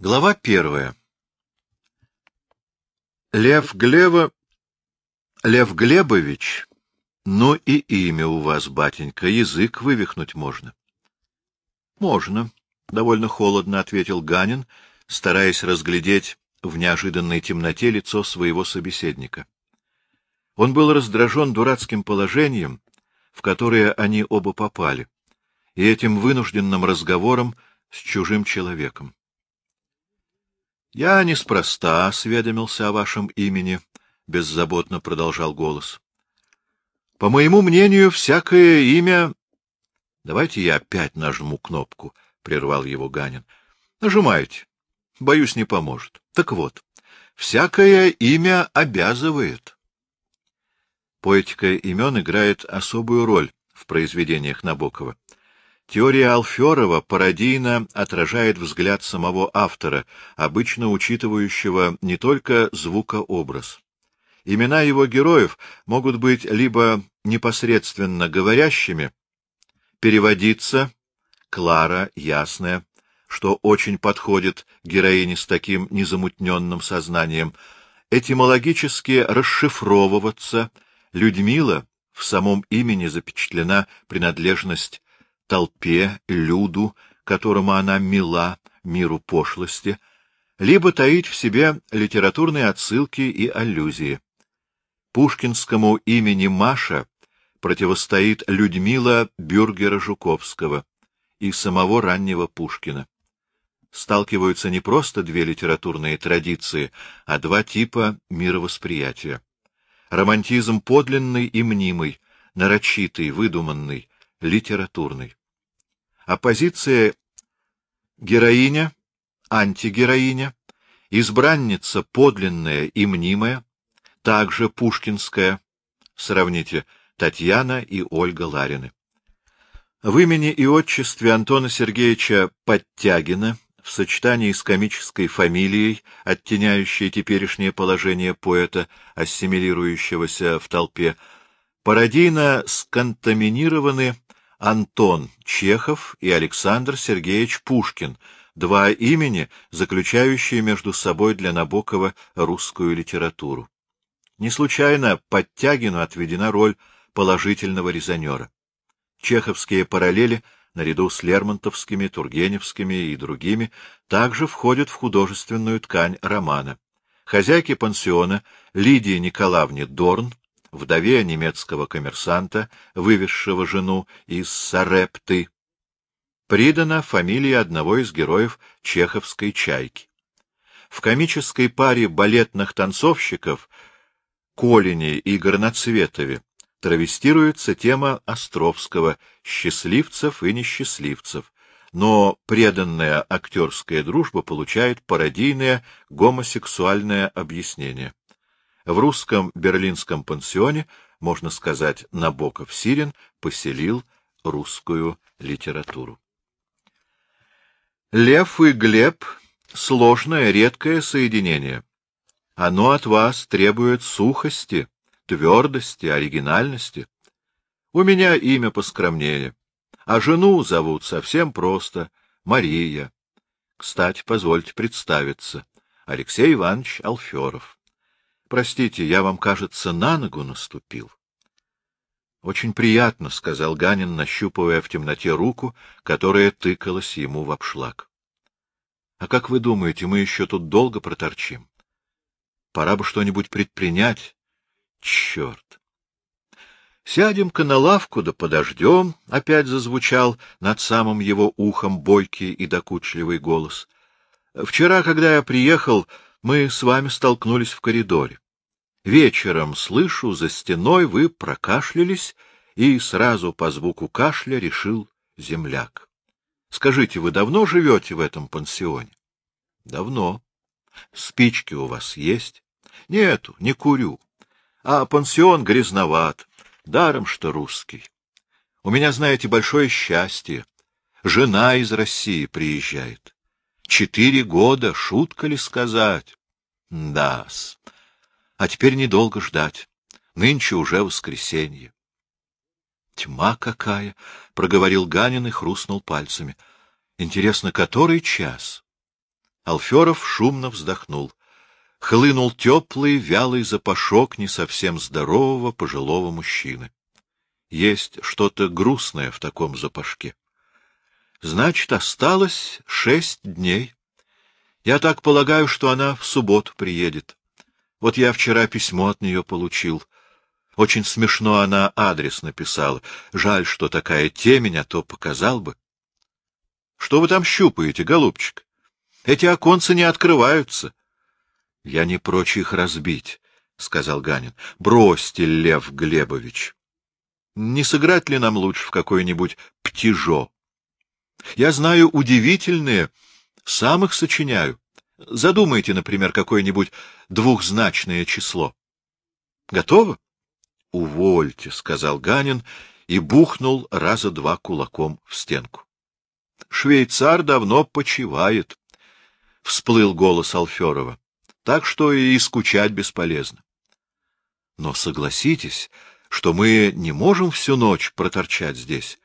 Глава первая. Лев Глева... Лев Глебович, ну и имя у вас, батенька, язык вывихнуть можно. — Можно, — довольно холодно ответил Ганин, стараясь разглядеть в неожиданной темноте лицо своего собеседника. Он был раздражен дурацким положением, в которое они оба попали, и этим вынужденным разговором с чужим человеком. — Я неспроста осведомился о вашем имени, — беззаботно продолжал голос. — По моему мнению, всякое имя... — Давайте я опять нажму кнопку, — прервал его Ганин. — Нажимайте. Боюсь, не поможет. Так вот, всякое имя обязывает. Поэтика имен играет особую роль в произведениях Набокова. Теория Алферова пародийно отражает взгляд самого автора, обычно учитывающего не только звукообраз. Имена его героев могут быть либо непосредственно говорящими, переводиться Клара, Ясная, что очень подходит героине с таким незамутненным сознанием, этимологически расшифровываться, Людмила в самом имени запечатлена принадлежность толпе, люду, которому она мила, миру пошлости, либо таить в себе литературные отсылки и аллюзии. Пушкинскому имени Маша противостоит Людмила Бюргера-Жуковского и самого раннего Пушкина. Сталкиваются не просто две литературные традиции, а два типа мировосприятия. Романтизм подлинный и мнимый, нарочитый, выдуманный, литературный. Оппозиция героиня, антигероиня, избранница подлинная и мнимая, также пушкинская, сравните, Татьяна и Ольга Ларины. В имени и отчестве Антона Сергеевича Подтягина в сочетании с комической фамилией, оттеняющей теперешнее положение поэта, ассимилирующегося в толпе, пародийно сконтаминированы Антон Чехов и Александр Сергеевич Пушкин, два имени, заключающие между собой для Набокова русскую литературу. Не случайно Подтягину отведена роль положительного резонера. Чеховские параллели, наряду с Лермонтовскими, Тургеневскими и другими, также входят в художественную ткань романа. Хозяйке пансиона Лидии Николаевне Дорн вдове немецкого коммерсанта, вывезшего жену из Сарепты, придана фамилия одного из героев чеховской «Чайки». В комической паре балетных танцовщиков Колине и Горноцветове травестируется тема Островского «Счастливцев и несчастливцев», но преданная актерская дружба получает пародийное гомосексуальное объяснение. В русском берлинском пансионе, можно сказать, Набоков-Сирин поселил русскую литературу. Лев и Глеб — сложное, редкое соединение. Оно от вас требует сухости, твердости, оригинальности. У меня имя поскромнее, а жену зовут совсем просто — Мария. Кстати, позвольте представиться. Алексей Иванович Алферов. Простите, я вам, кажется, на ногу наступил. — Очень приятно, — сказал Ганин, нащупывая в темноте руку, которая тыкалась ему в обшлаг. — А как вы думаете, мы еще тут долго проторчим? Пора бы что-нибудь предпринять. Черт! Сядем-ка на лавку да подождем, — опять зазвучал над самым его ухом бойкий и докучливый голос. Вчера, когда я приехал, мы с вами столкнулись в коридоре. Вечером, слышу, за стеной вы прокашлялись, и сразу по звуку кашля решил земляк. Скажите, вы давно живете в этом пансионе? — Давно. — Спички у вас есть? — Нету, не курю. А пансион грязноват, даром что русский. У меня, знаете, большое счастье. Жена из России приезжает. Четыре года, шутка ли сказать? Да-с. А теперь недолго ждать. Нынче уже воскресенье. Тьма какая! — проговорил Ганин и хрустнул пальцами. Интересно, который час? Алферов шумно вздохнул. Хлынул теплый, вялый запашок не совсем здорового пожилого мужчины. Есть что-то грустное в таком запашке. Значит, осталось шесть дней. Я так полагаю, что она в субботу приедет. Вот я вчера письмо от нее получил. Очень смешно она адрес написала. Жаль, что такая темень, а то показал бы. Что вы там щупаете, голубчик? Эти оконцы не открываются. — Я не прочь их разбить, — сказал Ганин. — Бросьте, Лев Глебович. Не сыграть ли нам лучше в какое-нибудь птижо? Я знаю удивительные, сам их сочиняю. Задумайте, например, какое-нибудь двухзначное число. Готово? — Увольте, — сказал Ганин и бухнул раза два кулаком в стенку. — Швейцар давно почивает, — всплыл голос Алферова, — так что и скучать бесполезно. Но согласитесь, что мы не можем всю ночь проторчать здесь.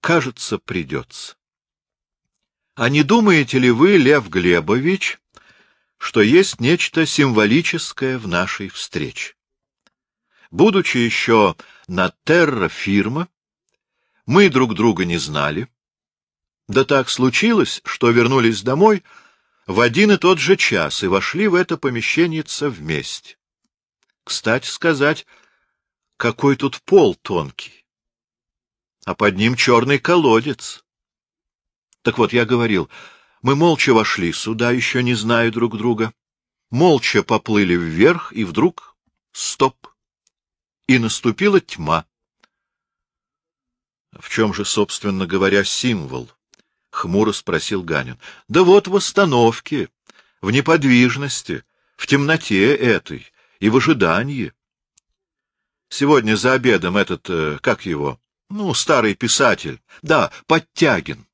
Кажется, придется. А не думаете ли вы, Лев Глебович, что есть нечто символическое в нашей встрече? Будучи еще на терра-фирма, мы друг друга не знали. Да так случилось, что вернулись домой в один и тот же час и вошли в это помещение вместе. Кстати сказать, какой тут пол тонкий, а под ним черный колодец. Так вот, я говорил, мы молча вошли сюда, еще не зная друг друга, молча поплыли вверх, и вдруг — стоп! И наступила тьма. — В чем же, собственно говоря, символ? — хмуро спросил Ганин. — Да вот в остановке, в неподвижности, в темноте этой и в ожидании. Сегодня за обедом этот, э, как его, ну, старый писатель, да, Подтягин,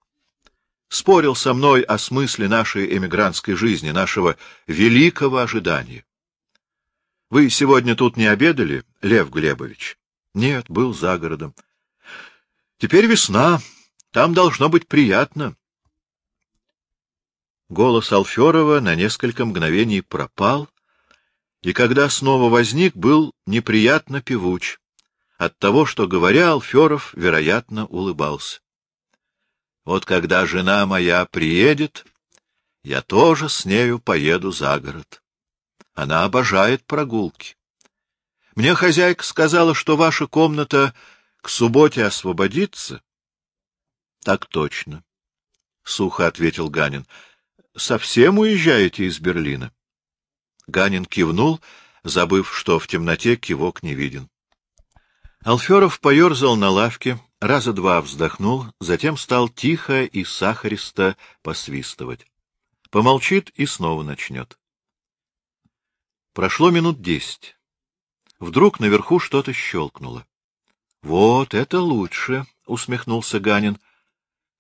спорил со мной о смысле нашей эмигрантской жизни, нашего великого ожидания. Вы сегодня тут не обедали, Лев Глебович? Нет, был за городом. Теперь весна, там должно быть приятно. Голос Алферова на несколько мгновений пропал, и когда снова возник, был неприятно певуч от того, что, говоря, Алферов, вероятно, улыбался. Вот когда жена моя приедет, я тоже с нею поеду за город. Она обожает прогулки. Мне хозяйка сказала, что ваша комната к субботе освободится. — Так точно, — сухо ответил Ганин. — Совсем уезжаете из Берлина? Ганин кивнул, забыв, что в темноте кивок не виден. Алферов поерзал на лавке, раза два вздохнул, затем стал тихо и сахаристо посвистывать. Помолчит и снова начнет. Прошло минут десять. Вдруг наверху что-то щелкнуло. — Вот это лучше, — усмехнулся Ганин.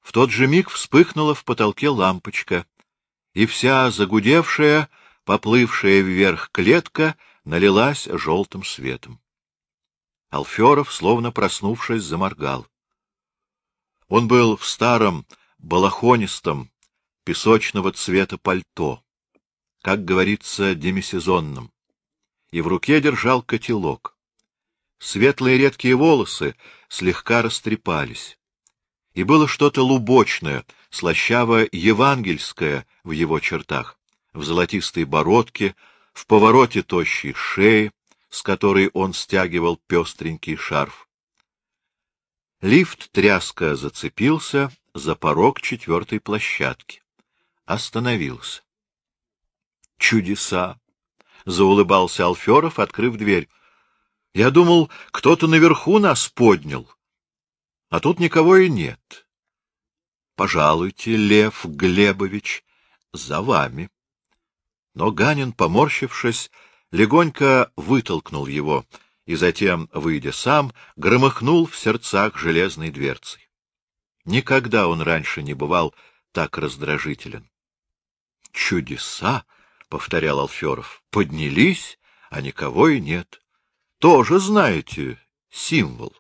В тот же миг вспыхнула в потолке лампочка, и вся загудевшая поплывшая вверх клетка налилась желтым светом. Алферов, словно проснувшись, заморгал. Он был в старом, балахонистом, песочного цвета пальто, как говорится, демисезонном, и в руке держал котелок. Светлые редкие волосы слегка растрепались, и было что-то лубочное, слащаво-евангельское в его чертах в золотистой бородке, в повороте тощей шеи, с которой он стягивал пестренький шарф. Лифт тряска зацепился за порог четвертой площадки. Остановился. Чудеса! — заулыбался Алферов, открыв дверь. — Я думал, кто-то наверху нас поднял. А тут никого и нет. — Пожалуйте, Лев Глебович, за вами. Но Ганин, поморщившись, легонько вытолкнул его и затем, выйдя сам, громыхнул в сердцах железной дверцей. Никогда он раньше не бывал так раздражителен. — Чудеса! — повторял Алферов. — Поднялись, а никого и нет. Тоже, знаете, символ.